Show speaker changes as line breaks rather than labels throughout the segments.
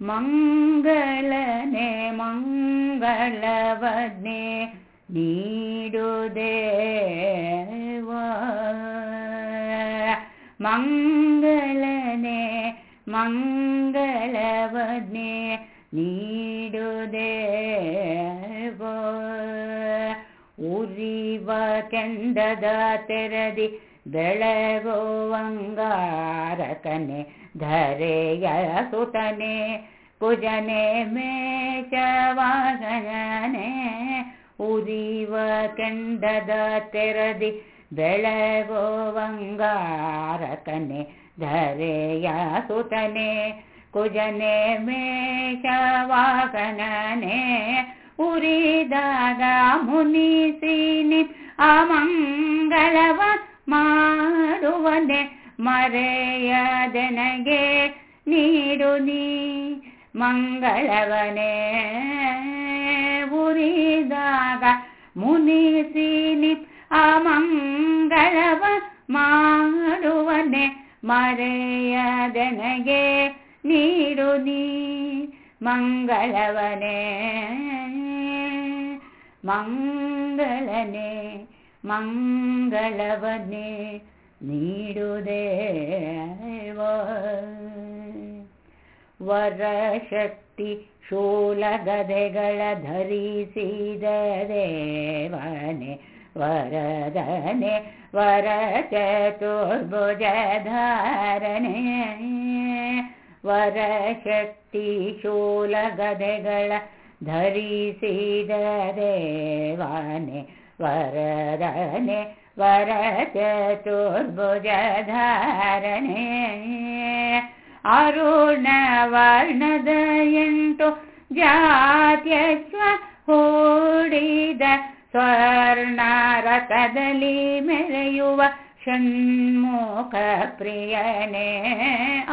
ಮಂಗಳನೆ ಮಂಗಳವನ್ನೇ ನೀಡುದೇವ ಮಂಗಳನೆ ಮಂಗಳವನ್ನೇ ನೀಡುದೇವ ಉರಿವ ಕೆಂಡದ ತೆರದಿ ಬೆಳಗುವಂಗಾರಕನೆ ಧರೆಯ ಸುತನೆ ಕುಜನೆ ಮೇಚವಾಗನೆ ಉರಿವ ಕೆಂಡದ ತೆರದಿ ಬೆಳಗುವಂಗಾರಕನೆ ಧರೆಯ ಸುತನೆ ಕುಜನೆ ಮೇಷವಾಗನೇ ಉರಿದಾಗ ಮುನಿಸಿನಿ ಅಮಂಗಳವ ಮರೆಯದೆನಗೆ ನೀಡು ನೀ ಮಂಗಳವನೇ. ಉರಿದಾಗ ಮುನಿಸಿನಿ ಅಮಂಗಳವ ಮಾಡುವನೆ. ಮರೆಯದನಗೆ ನೀಡು ನೀ ಮಂಗಳವನೇ. ಮಂಗಳನೆ ಮಂಗಳವನ್ನೇ ನೀಡುದೇವ ವರಶಕ್ತಿ ಶೂಲಗದೆಗಳ ಧರಿಸಿದ ದೇವನೆ ವರದನೆ ವರ ಚತುರ್ಭುಜಧಾರನೆ ವರಶಕ್ತಿ ಶೂಲಗದೆಗಳ ಧರಿಸಿದ ದೇವಾನೆ ವರದನೆ ವರ ಚತುರ್ಭುಜಧಾರಣೆ ಅರುಣ ವರ್ಣದ ಎಂಟು ಜಾತ್ಯಶ್ವ ಹೂಡಿದ ಸ್ವರ್ಣ ರಥದಲ್ಲಿ ಮೆರೆಯುವ ಷಣ್ಮುಖ ಪ್ರಿಯನೇ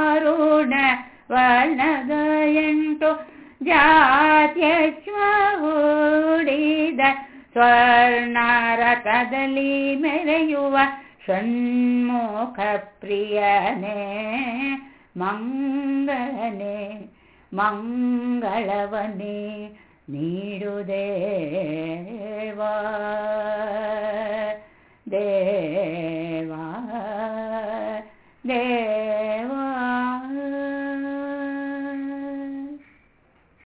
ಅರುಣ ವರ್ಣದ ಎಂಟು ಜಾತ್ಯಶ್ವ ಹೂಡಿದ ಸ್ವರ್ಣ ರಥದಲ್ಲಿ ಮೆರೆಯುವ ಷಣ್ಮುಖ ಪ್ರಿಯನೇ ಮಂಗಳನೇ ಮಂಗಳವನೇ ನೀಡುದೇವಾ.